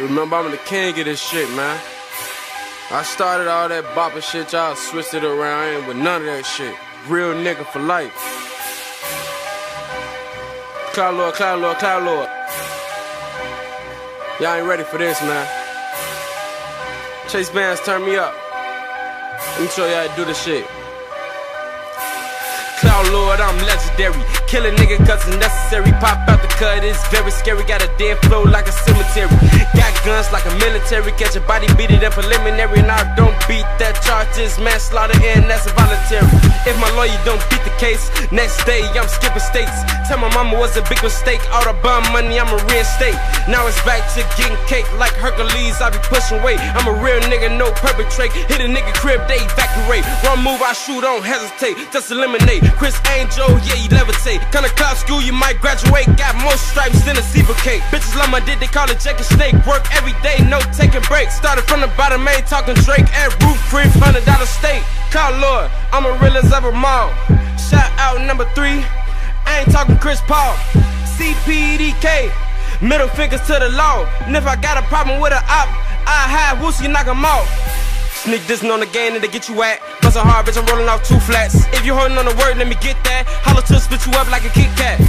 Remember, I'm the king of this shit, man. I started all that bopping shit, y'all switched it around. I ain't with none of that shit. Real nigga for life. Cloud Lord, Cloud Lord, Cloud Lord. Y'all ain't ready for this, man. Chase Bands, turn me up. Let me show y'all how to do this shit. Cloud Lord, I'm legendary. Kill a nigga cause it's necessary. Pop out the cut, it's very scary. Got a dead flow like a cemetery. Got guns like a military. Catch a body, beat it in preliminary. And I don't beat that charge, is manslaughter, and that's voluntary. If my lawyer don't beat the case, next day I'm skipping states. Tell my mama was a big mistake. All the bum money, I'ma reinstate. Now it's back to getting cake like Hercules. I be pushing weight. I'm a real nigga, no perpetrate. Hit a nigga crib, they evacuate. One move, I shoot, don't hesitate. Just eliminate. Criss Angel, yeah, you levitate. Kinda cloud school, you might graduate. Got more stripes than a zebra cake. Bitches love my dick, they call it Jack and Snake. Work every day, no taking breaks. Started from the bottom, ain't talking Drake. At roof, crib, hundred dollar state. Call Lord, I'm a real as ever mall. Shout out number three, I ain't talking Chris Paul. CPDK, middle fingers to the law. And if I got a problem with a op, I have Woosie knock him off. Sneak dissing on the game and they get you at. Bustin' hard, bitch, I'm rolling off two flats. If you holding on the word, let me get that. Holler to spit you up like a Kit Kat.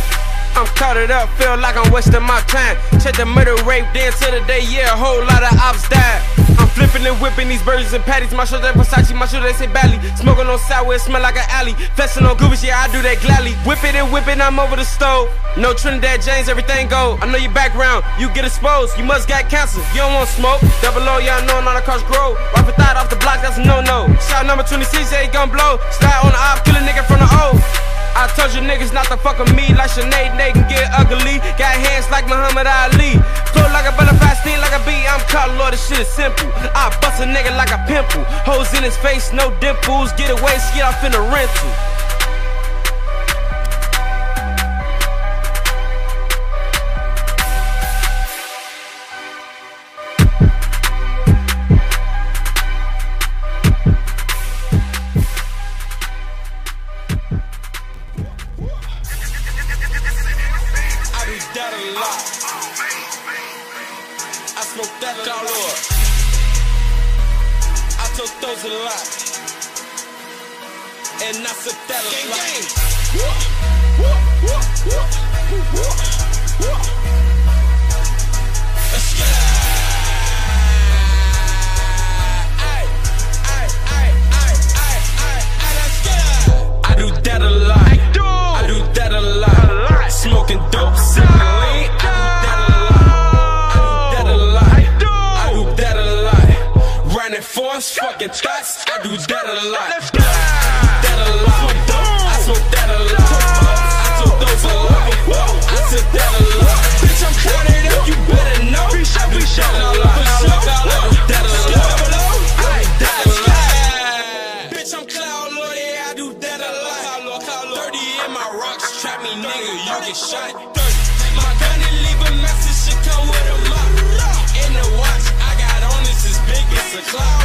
I'm it up, feel like I'm wasting my time. Check the murder rate, dance to the day, yeah, a whole lot of ops died. I'm flipping and whipping these burgers and patties. My shirt that Versace, my shirt they say Bally. Smoking on sour, it smell like an alley. Flexing on Goobies, yeah, I do that gladly. Whip it and whip it, I'm over the stove. No Trinidad James, everything go. I know your background, you get exposed. You must got cancer, you don't want smoke. Double O, y'all know, not. Rock a thought off the block, that's a no no. Shot number 26, yeah, he gon' blow. Slide on the op, kill a nigga from the O. I told you niggas not to fuck with me like Sinead, they can get ugly. Got hands like Muhammad Ali. Flow like a butterfly, sting like a bee. I'm caught, Lord, this shit is simple. I bust a nigga like a pimple. Hoes in his face, no dimples. Get away, skid off in the rental. Sip that a lot. Let's let's. I do that a lot. I do that a lot. Smoking dope, sipping lean. I do that a lot. I do that a lot. I do that a lot. Running force, fucking thoughts. I do that a lot. I do big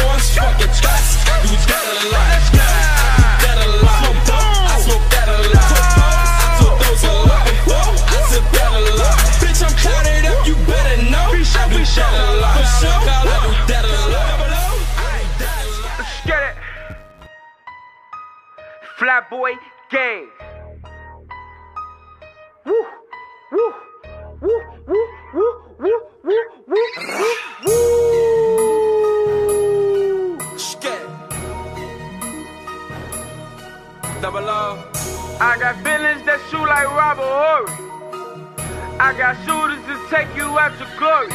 horns, fuck your guts. You dead I smoke that a lot. I took a lot. I that a lot. I'm. I that a lot. I that a lot. Flatboy Gang. Woo, woo, woo, woo, woo, woo, woo, woo. Got shooters to take you out to glory.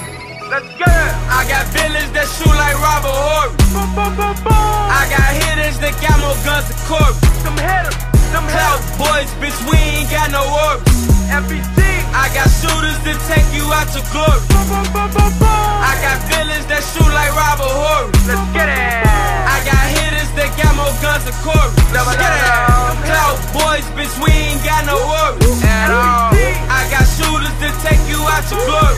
Let's get it. I got villains that shoot like Robert Horry. Boom, boom, boom, boom. I got hitters that got more guns than Corey. Some hitters, some Cloud boys, bitch, we ain't got no worries. FBC. I got shooters that take you out to glory. Boom, boom, boom, boom, boom. I got villains that shoot like Robert Horry. Let's get it. I got hitters that got more guns than Corey. Double Get it. Cloud boys, bitch, we ain't got no worries. At all. I got shooters that take you out to glory.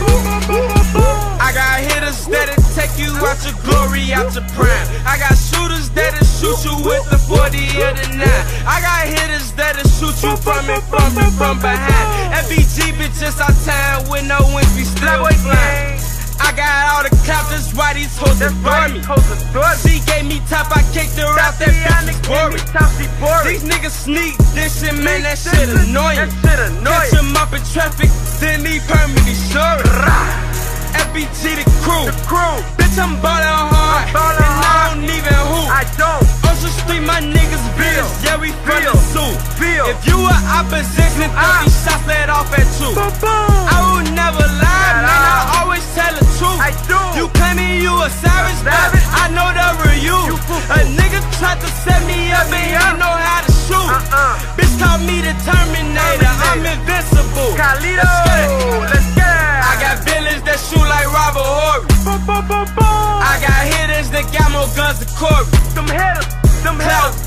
I got hitters that'll take you out your glory, out your prime. I got shooters that'll shoot you with the 40 or the 9. I got hitters that'll shoot you from in front and from behind. FBG bitches out town with no wings, we still. Gang. I got all the cops, that's why these hoes adore me. these hoes adore me. She gave me top, I kicked her out, that bitch was boring. These niggas sneak this shit, man, that shit annoying. That shit annoying. Catch 'em up in traffic, then leave permanently sure. FBG the crew. The crew. Bitch, I'm ballin' hard. I'm ballin' and I don't even hoop. I don't Ocean Street, my niggas bills. Yeah, we from Feel. the zoo. feel. If you were opposition, 30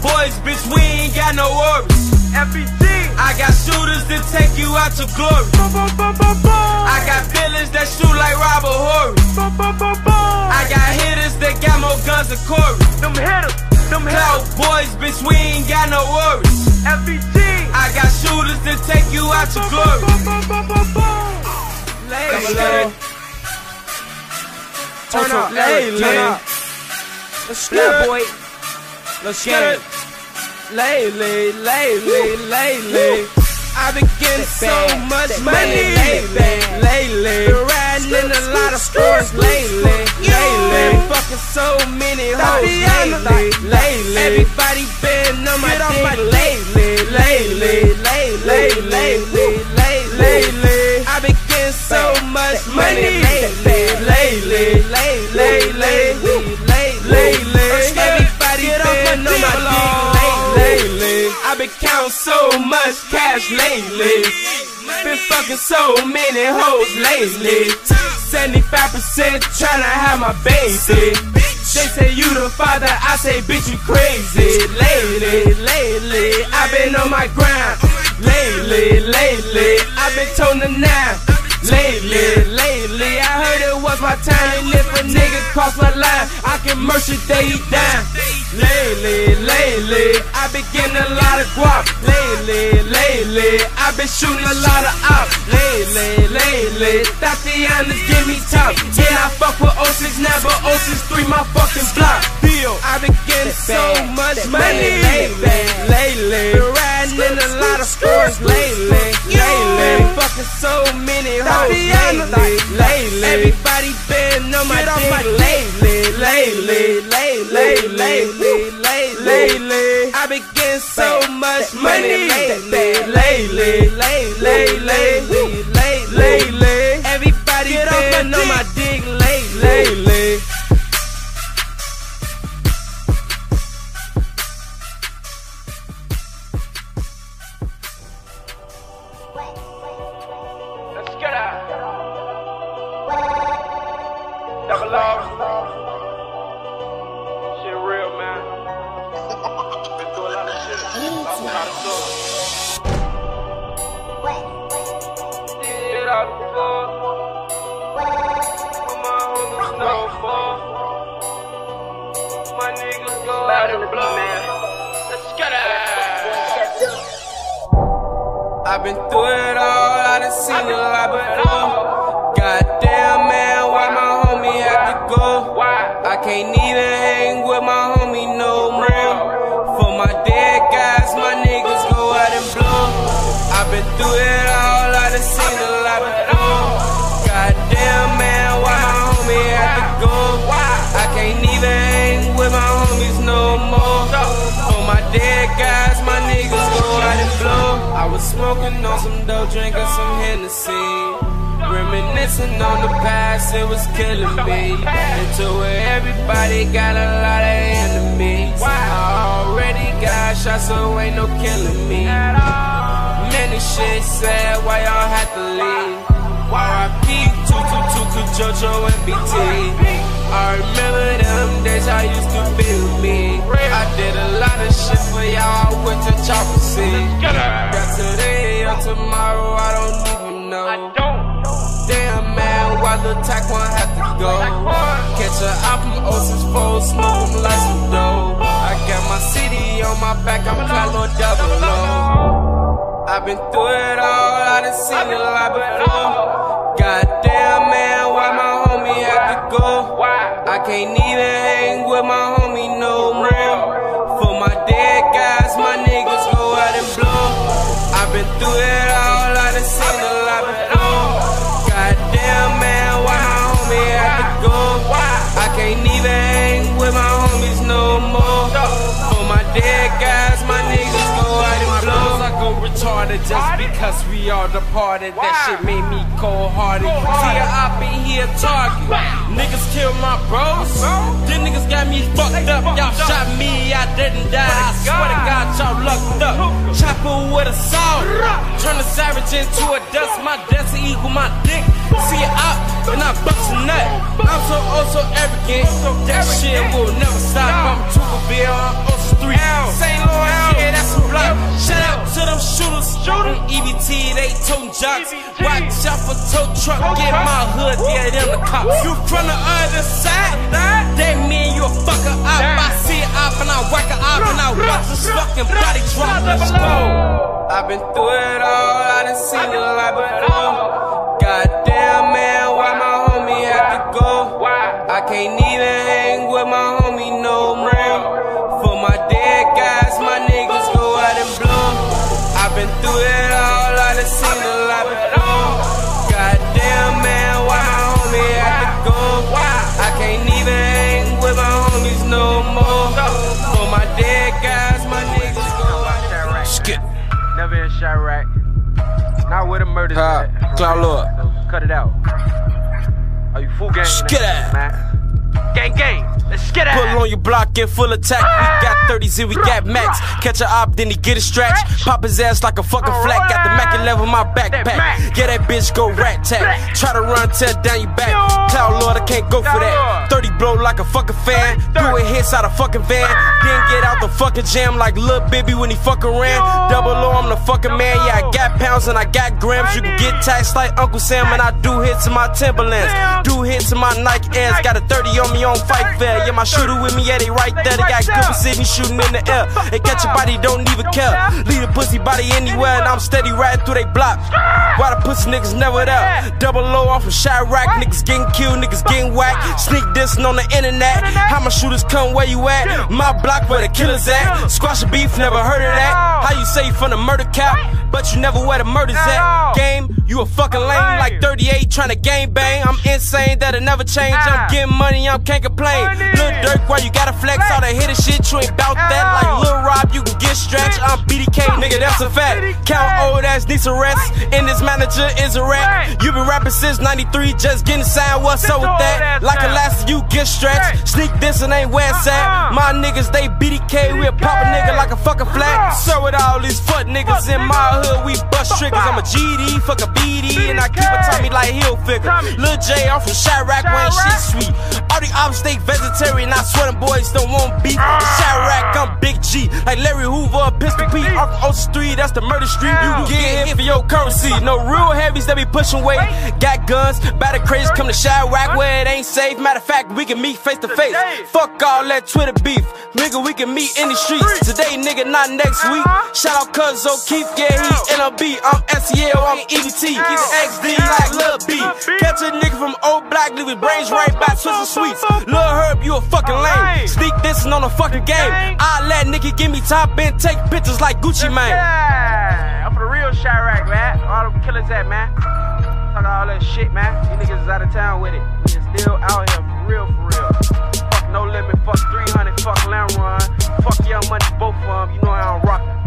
boys, bitch, we ain't got no worries. FBG. I got shooters that take you out to glory. Boom, boom, boom, boom, boom. I got villains that shoot like Robert Horry. boom, boom, boom, boom. I got hitters that got more guns than Corey. some hitters, some Cloud hitters. boys, bitch, we ain't got no worries. FBG. I got shooters that take you out to glory. Boom, boom, boom, boom, boom. Lately. Turn up, lately. turn up. Let's get it. boy. Let's get it. Lately, lately, lately. I've been getting so much money lately. Lately, been riding in a lot of stores lately. Lately, fucking so many hoes lately. Lately, everybody been on my dick lately. Lately, lately, lately, lately. I've been getting so much money lately. Lately, lately, lately, lately. I've been counting so much cash lately. Been fucking so many hoes lately. 75% tryna have my baby. They say you the father, I say bitch you crazy. Lately, lately, I've been on my grind. Lately, lately, been shooting a lot of op. Lately, lately, Tatiana's give me top. Yeah, I fuck with 06 now, but 06 3 my fucking block. Bill, I've been getting so much money lately. Lately, been riding in a lot of stores lately. Lately, fucking so many hoes lately. Lately, everybody been on my dick lately. Lately, lately, lately, lately. I've been getting so much money. Lately, lately, lately, lately, smoking on some dope, drinking some Hennessy. Reminiscing on the past, it was killing me. Into where everybody got a lot of enemies. I already got shot, so ain't no killing me. Many shit said, why y'all had to leave? RIP 222 JoJo and BT. I remember them days I used to be with me. I did a lot of shit for y'all, I went to Chopper City. Got today or tomorrow, I don't even know. I don't. Damn man, why the Taekwon have to go? Catch a out from Ocean's Fold, smoke 'em like some dough. I got my city on my back, I'm Kylo Double low. I've been through it all, I done seen a lot before. Goddamn man, I can't even hang with my homie no more. For my dead guys, my niggas go out and blow. I've been through it all, I done seen a lot before. Goddamn man, why my homie had to go? I can't even hang with my homies no more. For my dead guys, my niggas go out and blow. I go retarded just because we all departed. That shit made me cold hearted. See, I've been here target. Niggas kill my bros. Then niggas got me fucked up. Y'all shot me, I didn't die. I swear to God, y'all lucked up. Chopper with a saw. Turn the savage into a dust. My dust equal my dick. See it out, and I bust a nut. I'm so, oh, so arrogant. That shit will never toting jocks. Watch out for tow truck, get my hood, yeah, them the cops. You from the other side, that mean you a fucker up. I see it up and I whack it up and I watch this fucking body drop. Let's go. I've been through it all, I done seen a lot before. Oh. Goddamn man, why my homie had to go? I can't even the murders at. Cloud Lord. So cut it out. Are you full gang? Skid out. Gang, gang. Let's get Pull on your block in full attack. We got 30s and we got max. Catch a op, then he get a stretch. Pop his ass like a fucking flat. Got the Mac 11 in my backpack. Yeah, that bitch go rat tat. Try to run, tear down your back. Cloud Lord, I can't go for that. 30 blow like a fucking fan. Do it hits out a fucking van. Then get out the fucking jam like Lil Bibby when he fucking ran. Double O, I'm the fucking man. Yeah, I got pounds and I got grams. You can get taxed like Uncle Sam, and I do hits in my Timberlands. Do hits in my Nike Airs. Got a 30 on me on fight fair. Yeah, my shooter with me, yeah, they right there. They got good precision shooting in the air. They catch your body, don't even care. Leave a pussy body anywhere, and I'm steady riding through they block. Why the pussy niggas never there? Double low off of Chiraq, niggas getting killed, niggas getting whacked. Sneak dissing on the internet. How my shooters come where you at? My block where the killers at. Squash beef, never heard of that. How you say you from the murder cap, but you never where the murders at? Game, you a fucking lame like 38 trying to game bang. I'm insane, that'll never change. I'm getting money, I can't complain. Lil Durk, why you gotta flex? All the hitter shit, you ain't bout that. Like Lil Rob, you can get stretched. I'm BDK, nigga, that's a fact. Count old ass needs a rest, and this manager is a rat. You been rapping since 93, just getting signed, what's up with that? Like Elastic, you get stretched. Sneak this and ain't where it's at. My niggas, they BDK, We a pop a nigga like a fucking flat. So with all these fuck niggas in my hood, we bust triggers. I'm a GD, fuck a BD, and I keep a Tommy like heel figure. Lil J, I'm from Chiraq, when shit sweet. All the ops, they vegetarian, I swear them boys don't want beef. In Chiraq, I'm big G, like Larry Hoover, Pistol Pete, off Ocean Street, that's the murder street. You can get hit for your currency. No real heavies that be pushing weight. Got guns, battle crazy, come to Chiraq where it ain't safe. Matter of fact, we can meet face to face. Fuck all that Twitter beef. Nigga, we can meet in the streets. Today, nigga, not next week. Shout out Cuz O'Keefe, yeah, he NLB. I'm SEL, I'm. Keep the XD like Lil B. Catch a nigga from old black, leave his brains right by Twisted Sweets. Lil Herb, you a fucking lame. Sneak dissing on a fucking game. I let nigga give me top and take pictures like Gucci Mane. I'm for the real Chiraq, man. All them killers at, man. Talk all that shit, man. These niggas is out of town with it. We still out here for real, for real. Fuck no limit, fuck 300, fuck Lamb Run. Fuck Young Money, both of them. You know how I'm rocking.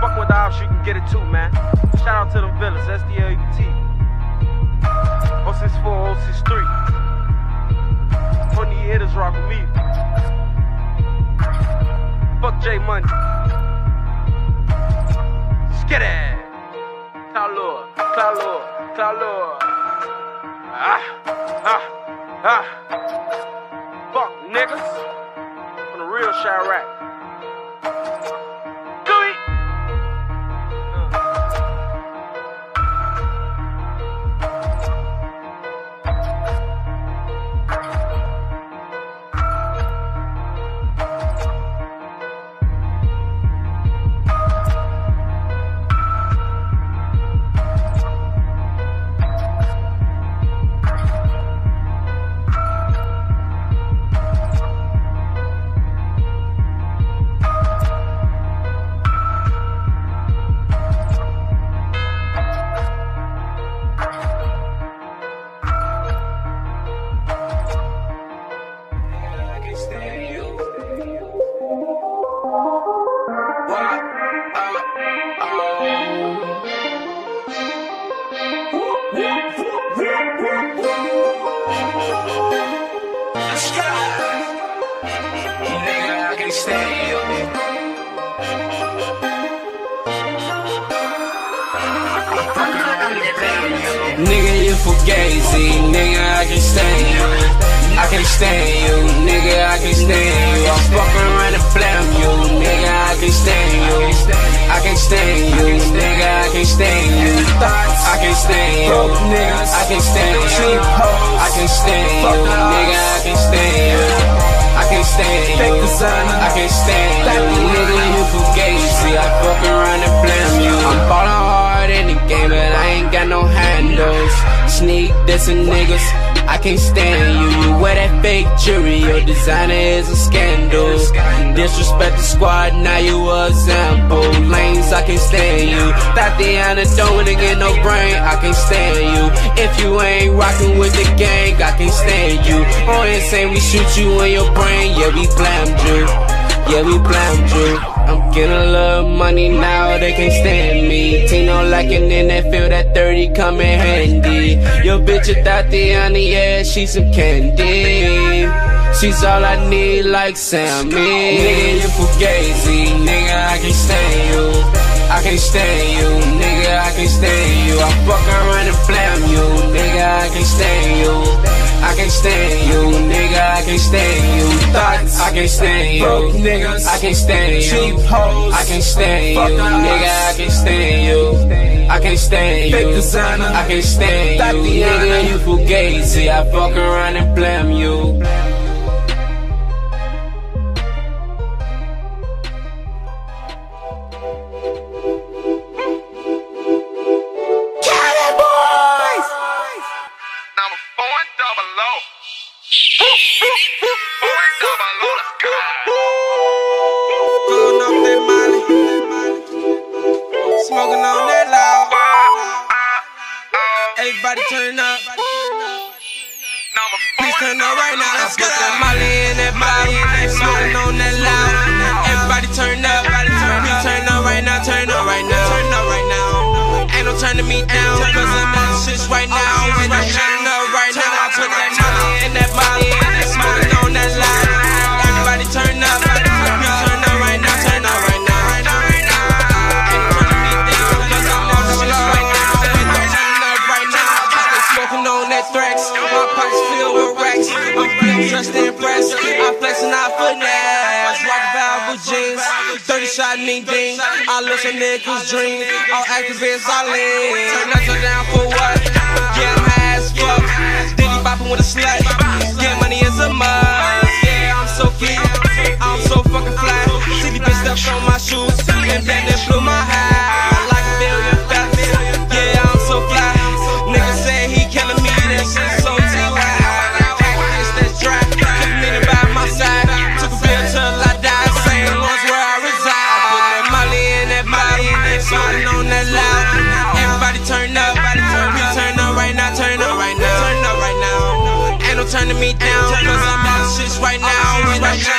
Fuck with the ops, you can get it too, man. Shout out to them villas, SDLUT. 064, 063. 20 hitters rock with me. Fuck J Money. Skitty. Cloud Lord, Cloud Lord, Cloud Lord. Ah, ah, ah. Fuck niggas. On the real Chiraq. Fugazi, nigga, I can't stand you. I can't stand you, nigga, I can't stand you. I'm fucking around and blam you, nigga, I can't stand you. I can't stand you, nigga, I can't stand you. I can't stand you, I can't stand you. I can't stand you, nigga, I can't stand you. I can't stand you. I can't stand you. Nigga, you fugazi. I fuck around and blam you. I'm ballin' hard in the game, but I ain't got no handles. Niggas. I can't stand you. You wear that fake jewelry. Your designer is a scandal. Disrespect the squad, now you a example. Lanes, I can't stand you. Tatiana don't wanna get no brain. I can't stand you. If you ain't rockin' with the gang, I can't stand you. On insane, we shoot you in your brain. Yeah, we blamed you. Yeah, we blamed you. I'm getting a little money now, they can't stand me. Tino lacking in that feel that 30 come in handy. Your bitch a Tatiana, yeah, she's some candy. She's all I need, like Sammy. Nigga, you fugazi, nigga, I can't stand you. I can't stand you, nigga, I can't stand you. I fuck around and blam you, nigga, I can't stand you. I can't stand you, nigga, I can't stand you. Thoughts, I can't stand you. Broke niggas, I can't stand you. Cheap hoes, I can't stand you, nigga, I can't stand you. I can't stand you. Fake designer, I can't stand you. Nigga, you fugazi. I fuck around and blam you. I listen niggas dream. All activists I lean. Turn up down for what? Yeah, I'm high as fuck. Diddy bopping with a slut. Yeah, money is a must. Yeah, I'm so geek. I'm so fucking fly. See the bitch steps on my shoes. And then they blew my high. Me down. Cause I'm out shit right now. We not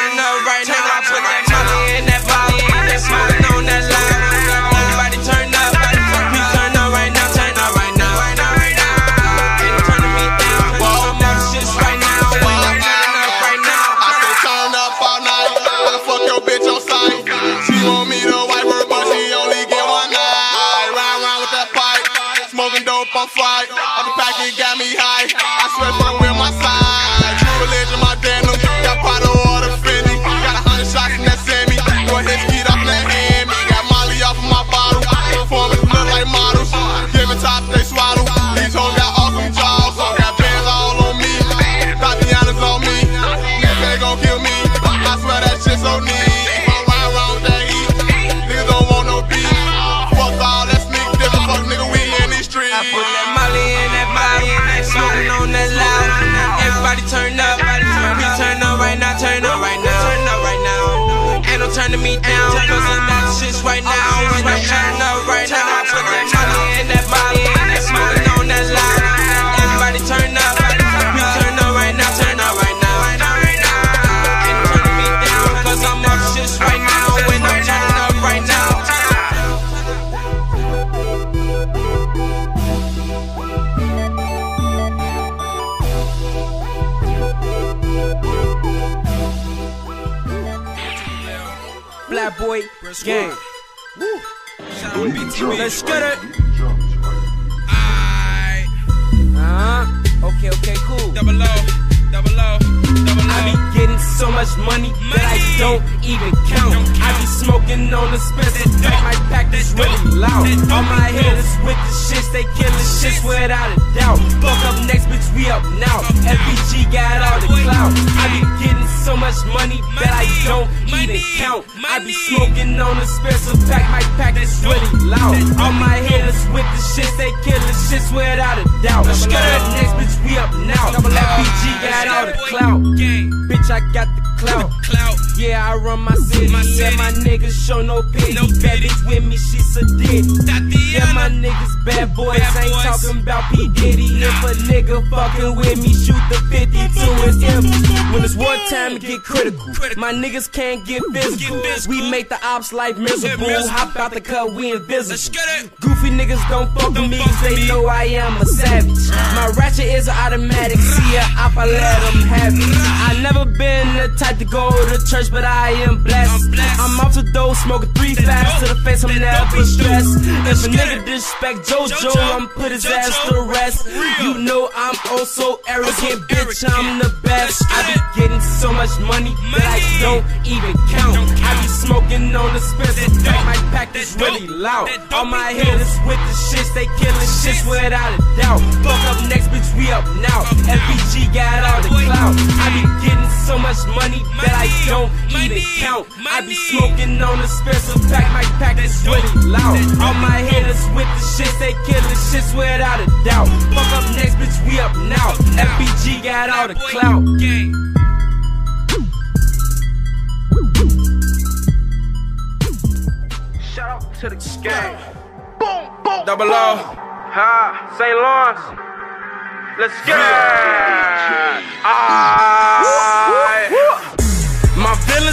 gang. Let's get it. Much money that I don't even count. I be smoking on the Spencer pack, my pack is really loud. All my hitters with the shits, they killing shits without a doubt. Fuck up next, bitch, we up now. FBG got all the clout. I be getting so much money that I don't even count. I be smoking on Spencer pack, my pack is really loud. All my hitters with the shits, they killing shits without a doubt. Fuck up next, bitch, we up now. FBG got all the clout. Bitch, I got the clout. clout. Yeah, I run my city. My Yeah, city. my niggas show no pity. No Bad pity. bitch with me, she's a dick. Yeah, my niggas bad boys. Bad Ain't boys. talking about P. Diddy. If a nigga fucking with me, shoot the 52. It's empty. When it's wartime, it get critical. Critical. My niggas can't get physical. Get physical. We make the ops life miserable. miserable. Hop out the cut, we invisible. Let's get it. Goofy niggas don't fuck with Don't me fuck they me. know I am a savage. My ratchet is automatic. See ya, op, I let 'em have it. I never been the type to go to church, but I am blessed. I'm blessed. I'm off the dough, smoking three fast to the face. I'm never dope is dope. stressed. If a nigga disrespect JoJo. I'm put his ass to rest. You know I'm also so arrogant, bitch. I'm the best. I be getting so much money that I don't even count. I be smoking on the Spencer pack. My pack is really loud. All my is hitters with the shits, they killing shits without a doubt. Fuck up next, bitch, we up now. FBG got all the clout. I be getting so much money that I don't even count. I be Money. smoking on the Spencer pack. My pack That is dope. really loud. That All my is dope. hitters with the shit, they killing shits without a doubt. Fuck up next, bitch, we up now. Up. FBG got all the clout. Gang. Shout out to the gang. Double O. Ha, St. Lawrence. Let's get it. Ah.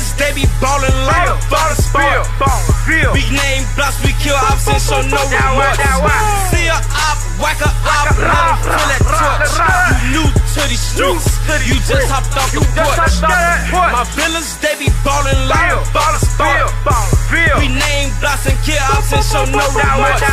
Aight. They be ballin' like a ball Spill, sport. ball, feel. Big name blocks, we kill ops and show no remorse. See a op, whack a op, let him feel that rah. You new to these streets, you just hopped off the porch. hopped off the porch. My villains, they be ballin' like a ball Spill, sport. ball, feel. We name blocks and kill ops and show no remorse.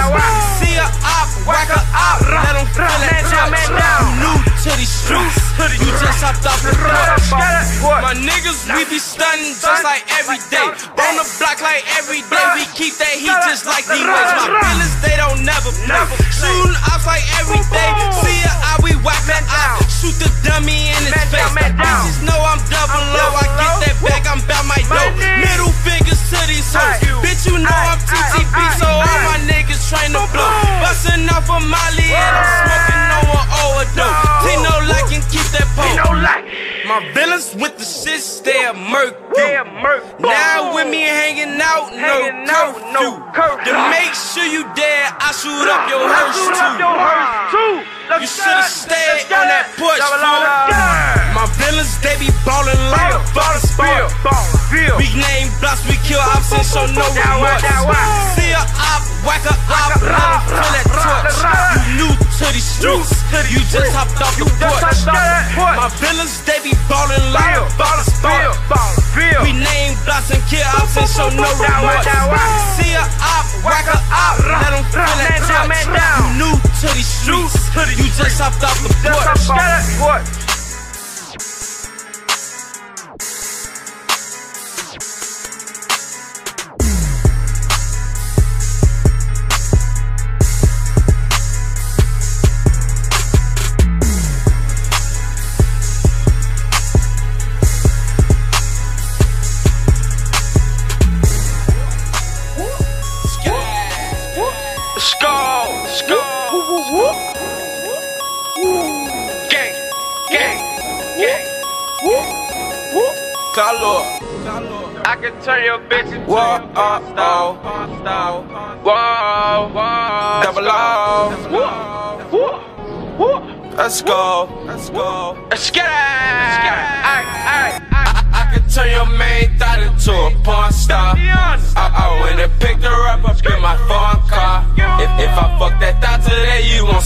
See a op, whack a op, let him feel that man down, torch. man down. You new to these streets, you just hopped off the porch. get it. What? My niggas, we be stunning just like every day. On the block like every day. We keep that heat just like D-Ways. My feelings, they don't never play. Shooting ops like every day. See ya, My villains with the shit, stay a murk. Now with me hanging out, no curfew. no curfew. To make sure you dead, I shoot up your hearse too. You should've stayed on that porch, fool. My villains, they be ballin' like a fucking sport. Big name blocks, we kill ops and show no remorse. See a op, whack a op, let him feel that torch. You new to these streets, you just hopped off the porch. My villains, they be ballin' like a fucking sport. We name blocks and kill ops and show no remorse. See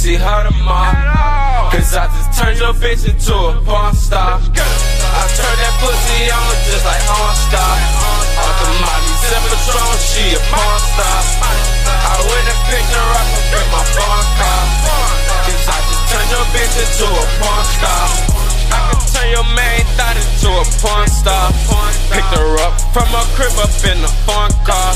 see her tomorrow. Cause I just turned your bitch into a porn star. I turned that pussy on just like porn star. Off the Molly Patron, she a porn star. I went and picked her up in my phone car. Cause I just turned your bitch into a porn star. I can turn your main thought into a porn star. Picked her up from her crib up in the phone car.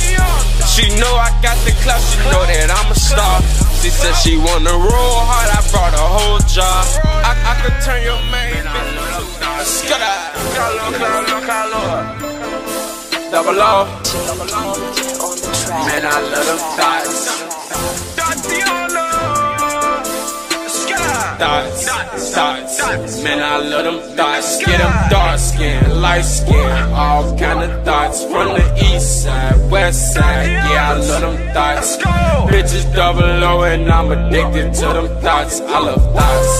She know I got the clout, she know that I'm a star. She said she wanna roll hard, I brought a whole jar. I, I could turn your main bitch into a skudder. Double O. Man, I love them thoughts. Thoughts, thoughts. Man, I love them thoughts. Get them dark skin, light skin, all kind of thoughts. From the east side, west side, yeah, I love them thoughts. Bitches double O and I'm addicted to them thoughts. I love thoughts,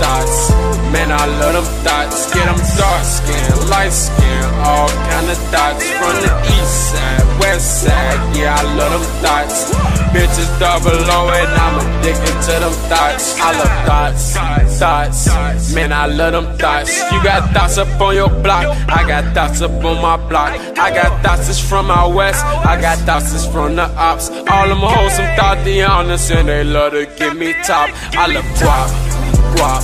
thoughts. Man, I love them thoughts. Get them dark skin, light skin, all kind of thoughts. From the east side, west side, yeah, I love them thoughts. Bitches double O and I'm addicted to them thoughts. I love thoughts, thoughts. Man, I love them thoughts. You got thoughts up on your block, I got thoughts up on my block. I got thoughts that's from out west, I got thoughts that's from the ops. All them hoes, some thought the honest, and they love to give me top. I love guap, guap.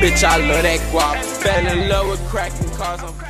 Bitch, I love that guap. Fell in love with cracking cars. I'm